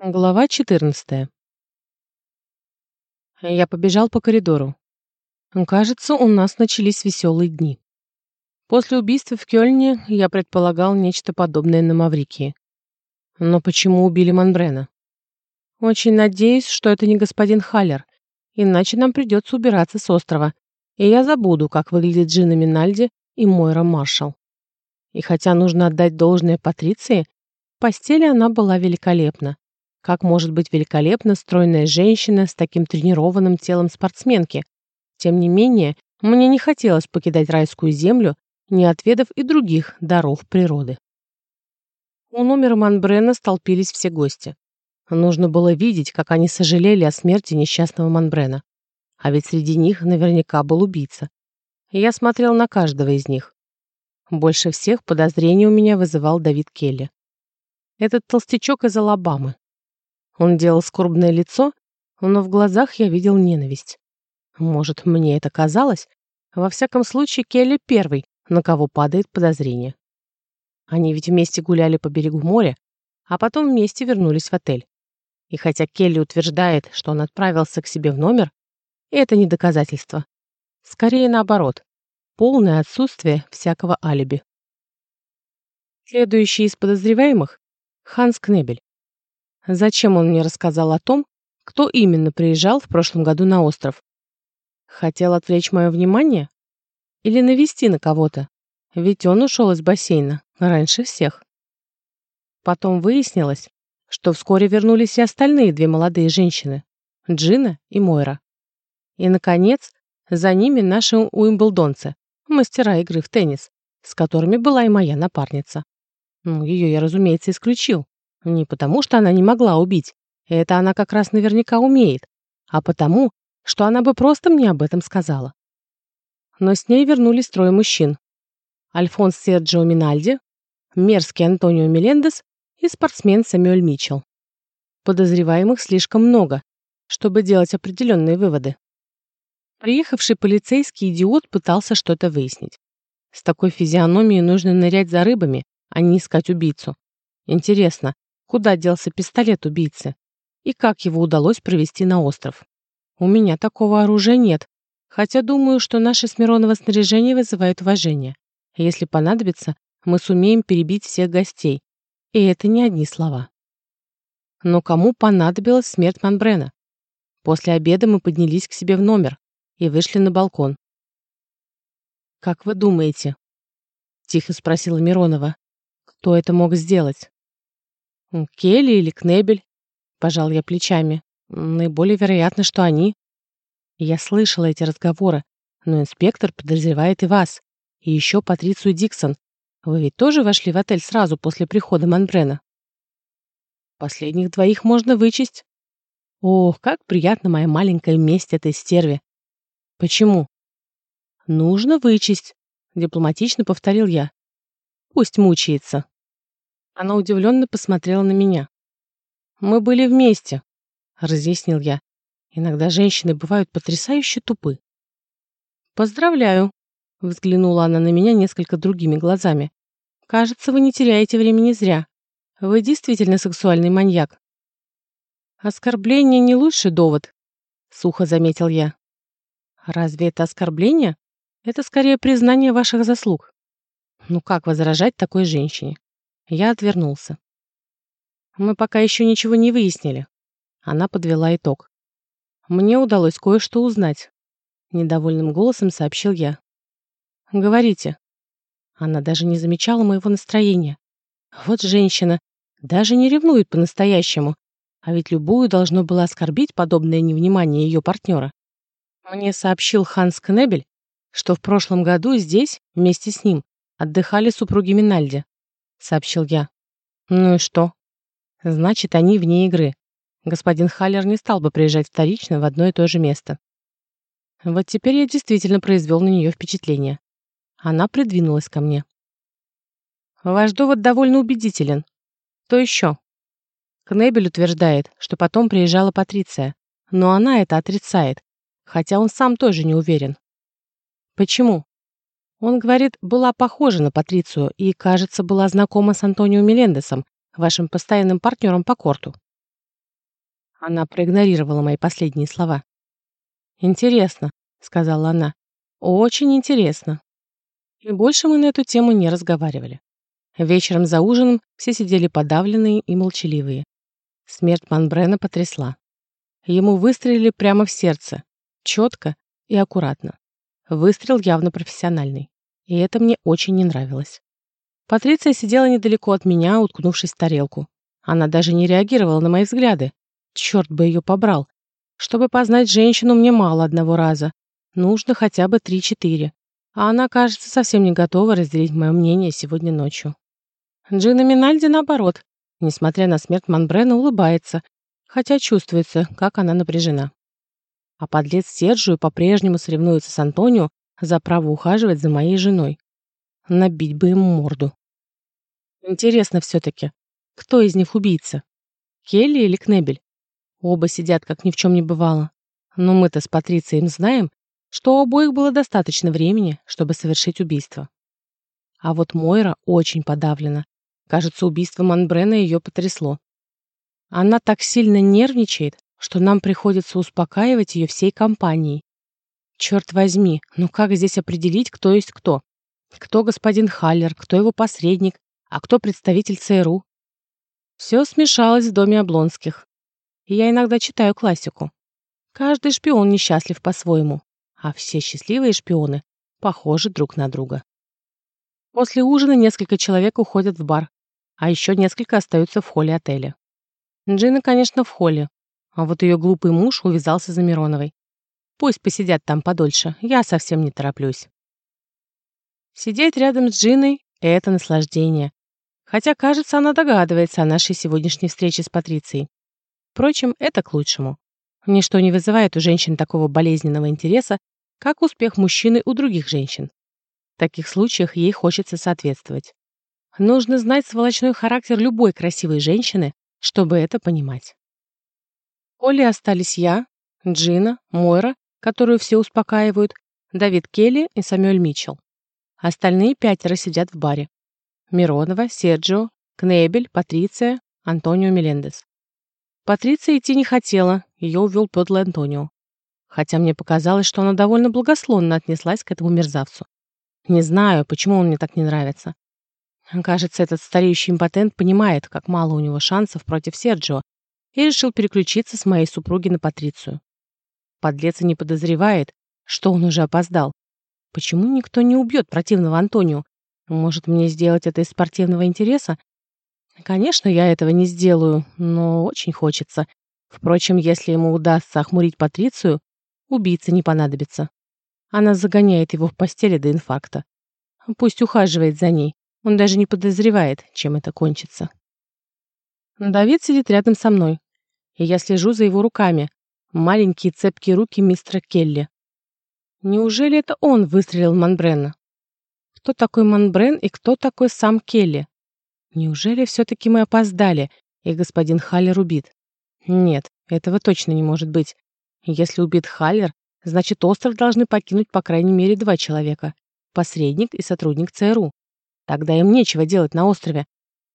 Глава 14. Я побежал по коридору. Кажется, у нас начались веселые дни. После убийства в Кёльне я предполагал нечто подобное на Маврикии. Но почему убили Манбрена? Очень надеюсь, что это не господин Халлер, иначе нам придется убираться с острова, и я забуду, как выглядит Джина Минальди и Мойра Маршалл. И хотя нужно отдать должное Патриции, в постели она была великолепна как может быть великолепно стройная женщина с таким тренированным телом спортсменки? Тем не менее, мне не хотелось покидать райскую землю, не отведав и других даров природы. У номера Манбрена столпились все гости. Нужно было видеть, как они сожалели о смерти несчастного Манбрена. А ведь среди них наверняка был убийца. Я смотрел на каждого из них. Больше всех подозрений у меня вызывал Давид Келли. Этот толстячок из Алабамы, он делал скорбное лицо, но в глазах я видел ненависть. Может, мне это казалось? Во всяком случае, Келли первый, на кого падает подозрение. Они ведь вместе гуляли по берегу моря, а потом вместе вернулись в отель. И хотя Келли утверждает, что он отправился к себе в номер, это не доказательство. Скорее наоборот. Полное отсутствие всякого алиби. Следующий из подозреваемых — Ханс Кнебель. Зачем он мне рассказал о том, кто именно приезжал в прошлом году на остров? Хотел отвлечь мое внимание? Или навести на кого-то? Ведь он ушел из бассейна раньше всех. Потом выяснилось, что вскоре вернулись и остальные две молодые женщины — Джина и Мойра. И, наконец, за ними наши уимблдонцы, мастера игры в теннис, с которыми была и моя напарница. Ну, ее я, разумеется, исключил. Не потому, что она не могла убить. Это она как раз наверняка умеет. А потому, что она бы просто мне об этом сказала. Но с ней вернулись трое мужчин. Альфонс Серджио Минальди, мерзкий Антонио Мелендес и спортсмен Сэмюэль Митчелл. Подозреваемых слишком много, чтобы делать определенные выводы. Приехавший полицейский идиот пытался что-то выяснить. С такой физиономией нужно нырять за рыбами, а не искать убийцу. Интересно, куда делся пистолет убийцы и как его удалось провести на остров. У меня такого оружия нет, хотя думаю, что наше с Миронова снаряжение вызывает уважение. Если понадобится, мы сумеем перебить всех гостей. И это не одни слова. Но кому понадобилась смерть Манбрена? После обеда мы поднялись к себе в номер и вышли на балкон. «Как вы думаете?» — тихо спросила Миронова. «Кто это мог сделать?» Келли или Кнебель? Пожал я плечами. Наиболее вероятно, что они. Я слышала эти разговоры, но инспектор подозревает и вас. И еще Патрицию Диксон. Вы ведь тоже вошли в отель сразу после прихода Манбрена? Последних двоих можно вычесть. Ох, как приятно моя маленькая месть этой стерве. Почему? Нужно вычесть, дипломатично повторил я. Пусть мучается. Она удивленно посмотрела на меня. «Мы были вместе», — разъяснил я. «Иногда женщины бывают потрясающе тупы». «Поздравляю», — взглянула она на меня несколько другими глазами. «Кажется, вы не теряете времени зря. Вы действительно сексуальный маньяк». «Оскорбление не лучший довод», — сухо заметил я. «Разве это оскорбление? Это скорее признание ваших заслуг. Ну как возражать такой женщине? Я отвернулся. Мы пока еще ничего не выяснили. Она подвела итог. Мне удалось кое-что узнать. Недовольным голосом сообщил я. Говорите. Она даже не замечала моего настроения. Вот женщина даже не ревнует по-настоящему, а ведь любую должно было оскорбить подобное невнимание ее партнера. Мне сообщил Ханс Кнебель, что в прошлом году здесь, вместе с ним, отдыхали супруги Минальди. — сообщил я. «Ну и что?» «Значит, они вне игры. Господин Халлер не стал бы приезжать вторично в одно и то же место». Вот теперь я действительно произвел на нее впечатление. Она придвинулась ко мне. «Ваш довод довольно убедителен. Кто еще?» Кнебель утверждает, что потом приезжала Патриция, но она это отрицает, хотя он сам тоже не уверен. Почему? Он, говорит, была похожа на Патрицию и, кажется, была знакома с Антонио Мелендесом, вашим постоянным партнером по корту. Она проигнорировала мои последние слова. «Интересно», — сказала она. «Очень интересно». И больше мы на эту тему не разговаривали. Вечером за ужином все сидели подавленные и молчаливые. Смерть Манбрена потрясла. Ему выстрелили прямо в сердце, четко и аккуратно. Выстрел явно профессиональный. И это мне очень не нравилось. Патриция сидела недалеко от меня, уткнувшись в тарелку. Она даже не реагировала на мои взгляды. Черт бы ее побрал. Чтобы познать женщину, мне мало одного раза. Нужно хотя бы три-четыре. А она, кажется, совсем не готова разделить мое мнение сегодня ночью. Джина Минальди, наоборот, несмотря на смерть Манбрена, улыбается, хотя чувствуется, как она напряжена. А подлец Серджио по-прежнему соревнуется с Антонио за право ухаживать за моей женой. Набить бы ему морду. Интересно все-таки, кто из них убийца? Келли или Кнебель? Оба сидят, как ни в чем не бывало. Но мы-то с Патрицией знаем, что у обоих было достаточно времени, чтобы совершить убийство. А вот Мойра очень подавлена. Кажется, убийство Манбрена ее потрясло. Она так сильно нервничает, что нам приходится успокаивать ее всей компанией. Черт возьми, ну как здесь определить, кто есть кто? Кто господин Халлер, кто его посредник, а кто представитель ЦРУ? Все смешалось в доме Облонских я иногда читаю классику. Каждый шпион несчастлив по-своему, а все счастливые шпионы похожи друг на друга. После ужина несколько человек уходят в бар, а еще несколько остаются в холле отеля. Джина, конечно, в холле, а вот ее глупый муж увязался за Мироновой. Пусть посидят там подольше, я совсем не тороплюсь. Сидеть рядом с Джиной — это наслаждение. Хотя, кажется, она догадывается о нашей сегодняшней встрече с Патрицией. Впрочем, это к лучшему. Ничто не вызывает у женщин такого болезненного интереса, как успех мужчины у других женщин. В таких случаях ей хочется соответствовать. Нужно знать сволочной характер любой красивой женщины, чтобы это понимать. Оли остались я, Джина, Мойра, которую все успокаивают, Давид Келли и Самюэль Митчелл. Остальные пятеро сидят в баре. Миронова, Серджио, Кнебель, Патриция, Антонио Мелендес. Патриция идти не хотела, ее увел подлый Антонио. Хотя мне показалось, что она довольно благословно отнеслась к этому мерзавцу. Не знаю, почему он мне так не нравится. Кажется, этот стареющий импотент понимает, как мало у него шансов против Серджио, и решил переключиться с моей супруги на Патрицию. Подлец и не подозревает, что он уже опоздал. Почему никто не убьет противного Антонио? Может, мне сделать это из спортивного интереса? Конечно, я этого не сделаю, но очень хочется. Впрочем, если ему удастся охмурить Патрицию, убийца не понадобится. Она загоняет его в постели до инфаркта. Пусть ухаживает за ней. Он даже не подозревает, чем это кончится. Давид сидит рядом со мной, и я слежу за его руками. Маленькие цепкие руки мистера Келли. Неужели это он выстрелил Манбрена? Кто такой Манбрен и кто такой сам Келли? Неужели все-таки мы опоздали, и господин Халлер убит? Нет, этого точно не может быть. Если убит Халлер, значит остров должны покинуть по крайней мере два человека. Посредник и сотрудник ЦРУ. Тогда им нечего делать на острове.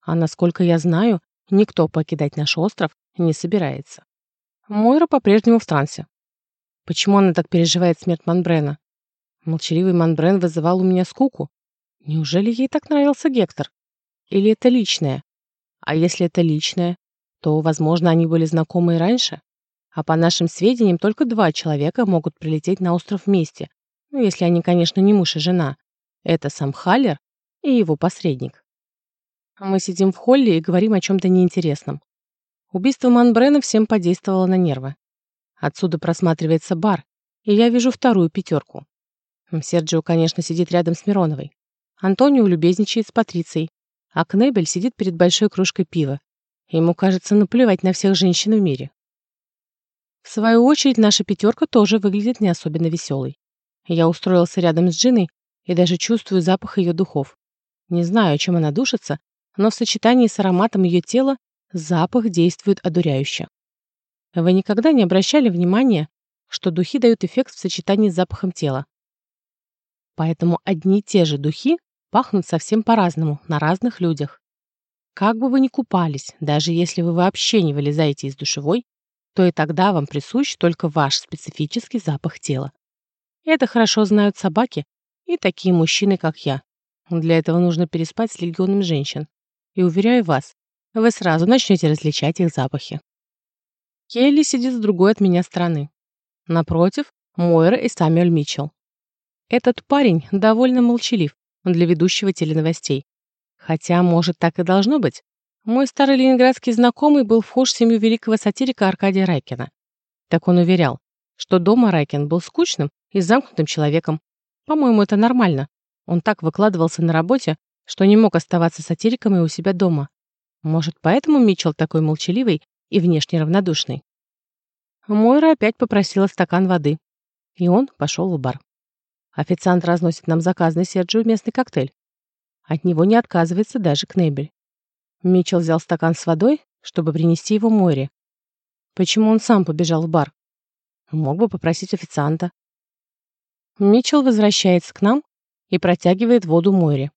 А насколько я знаю, никто покидать наш остров не собирается. Мойра по-прежнему в трансе. Почему она так переживает смерть Манбрена? Молчаливый Манбрен вызывал у меня скуку. Неужели ей так нравился Гектор? Или это личное? А если это личное, то, возможно, они были знакомы и раньше. А по нашим сведениям, только два человека могут прилететь на остров вместе. Ну, если они, конечно, не муж и жена. Это сам Халлер и его посредник. Мы сидим в холле и говорим о чем-то неинтересном. Убийство Манбрена всем подействовало на нервы. Отсюда просматривается бар, и я вижу вторую пятерку. Серджио, конечно, сидит рядом с Мироновой. Антонио любезничает с Патрицией, а Кнебель сидит перед большой кружкой пива. Ему кажется наплевать на всех женщин в мире. В свою очередь, наша пятерка тоже выглядит не особенно веселой. Я устроился рядом с Джиной и даже чувствую запах ее духов. Не знаю, чем она душится, но в сочетании с ароматом ее тела запах действует одуряюще. Вы никогда не обращали внимания, что духи дают эффект в сочетании с запахом тела? Поэтому одни и те же духи пахнут совсем по-разному на разных людях. Как бы вы ни купались, даже если вы вообще не вылезаете из душевой, то и тогда вам присущ только ваш специфический запах тела. Это хорошо знают собаки и такие мужчины, как я. Для этого нужно переспать с легионом женщин. И уверяю вас, вы сразу начнете различать их запахи. Келли сидит с другой от меня стороны. Напротив, Мойра и Самюэль Митчелл. Этот парень довольно молчалив для ведущего теленовостей. Хотя, может, так и должно быть. Мой старый ленинградский знакомый был вхож в семью великого сатирика Аркадия Райкина. Так он уверял, что дома Райкин был скучным и замкнутым человеком. По-моему, это нормально. Он так выкладывался на работе, что не мог оставаться сатириком и у себя дома. Может, поэтому Митчелл такой молчаливый и внешне равнодушный. Мойра опять попросила стакан воды, и он пошел в бар. Официант разносит нам заказанный Серджио местный коктейль. От него не отказывается даже Кнебель. Митчелл взял стакан с водой, чтобы принести его Мойре. Почему он сам побежал в бар? Мог бы попросить официанта. Митчелл возвращается к нам и протягивает воду Мойре.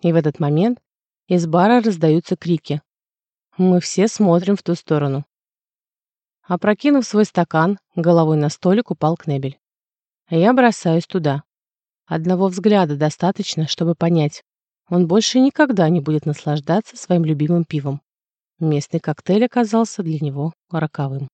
И в этот момент из бара раздаются крики. Мы все смотрим в ту сторону. Опрокинув свой стакан, головой на столик упал Кнебель. Я бросаюсь туда. Одного взгляда достаточно, чтобы понять. Он больше никогда не будет наслаждаться своим любимым пивом. Местный коктейль оказался для него роковым.